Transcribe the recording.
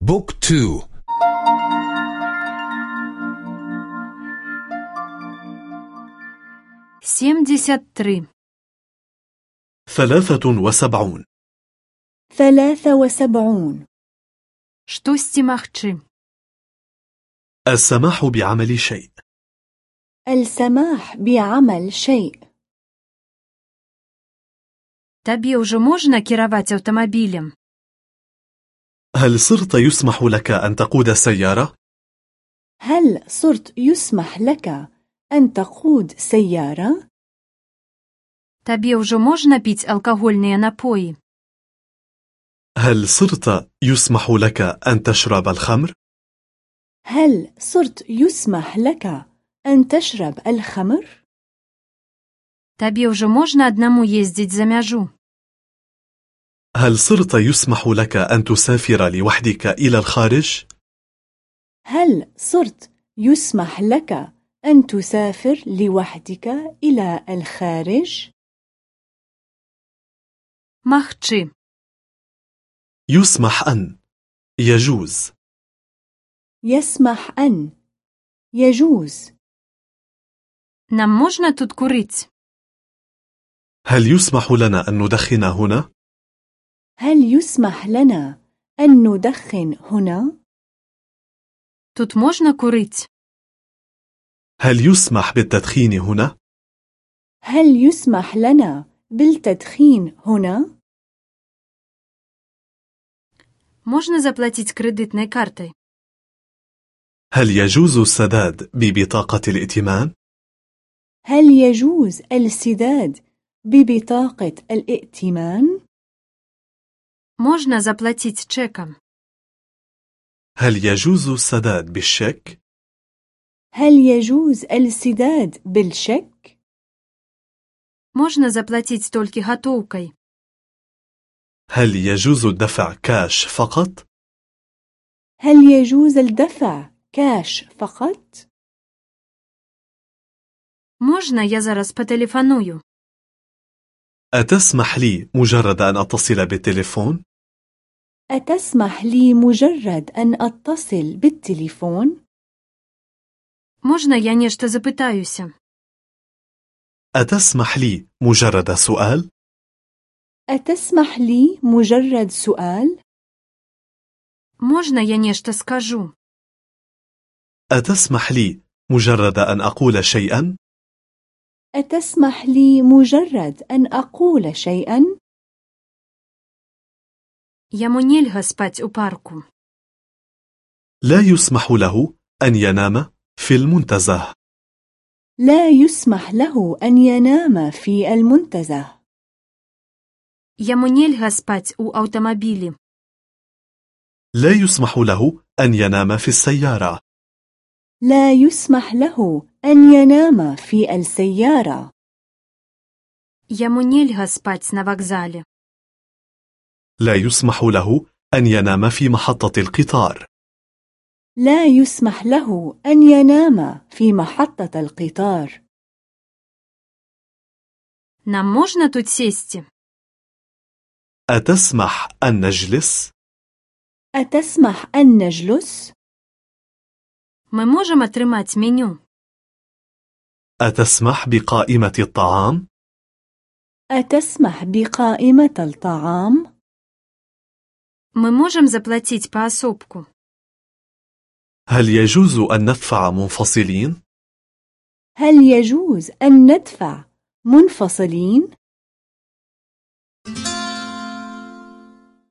بوك تو семьдесят три ثلاثة وسبعون ثلاثة وسبعون штосьці магчы السماح بعمل شيء السماح بعمل شيء табе ўжо можна кіраваць аўтамабілем هل صرت يسمح لك أن تقود سيارة؟ هل صرت يسمح لك أن تقود سيارة؟ табе ўжо можна піць алкагольныя напоі هل صرت يسمح لك أن تشرب الخمر؟ هل صرت يسمح لك أن تشرب الخمر؟ табе ўжо можна аднаму ездзіць за мяжу هل صرت يسمح لك أن تسافر لوحدك إلى الخارج؟ هل صرت يسمح لك أن تسافر لوحدك إلى الخارج؟ магчы يسمح أن يجوز يسمح أن يجوز нам можна тут курыць هل يسمح لنا أن ندخن هنا؟ هل يسمح لنا أن ندخن هنا؟ тут можна курыць هل يسمح بالتدخين هنا؟ هل يسمح لنا بالتدخين هنا؟ можна заплаціць крэдытнай картай هل يجوز السداد ببطاقة الائتمان؟ هل يجوز السداد ببطاقة الائتمان؟ можна заплаціць чэкам هل يجوز السداد بالشيك؟ هل يجوز السداد بالشيك؟ можна заплаціць толькі гатоўкай هل يجوز الدفع كاش فقط؟ هل يجوز الدفع كاش فقط؟ можна я зараз патэлефаную أتسمح لي مجرد أن أتصل بالتليفون؟ أتسمح لي مجرد أن أتصل بالتليفون؟ можна я нешта запытаюся أتسمح لي مجرد سؤال؟ أتسمح لي مجرد سؤال؟ можна я нешта скажу أتسمح لي مجرد أن أقول شيئا؟ أتسمح لي مجرد أن أقول شيئا؟ яму нельга спаць у парку لا يسمح له أن ينام في المنتزه لا يسمح له أن ينام في المنتزه яму нельга спаць у аўтамабілі لا يسمح له أن ينام في السيارة لا يسمح له أن ينام في السيارة яму нельга спаць на вакзале لا يسمح له أن ينام في محطة القطار لا يسمح له أن ينام في محطة القطار нам можна тут сесці أتسمح أن نجلس؟ أتسمح أن نجلس؟ мы можам атрымаць меню أتسمح بقائمة الطعام؟ أتسمح بقائمة الطعام؟ мы можам заплаціць паасобку هل يجوز أن ندفع منفصلين؟ هل يجوز أن ندفع منفصلين؟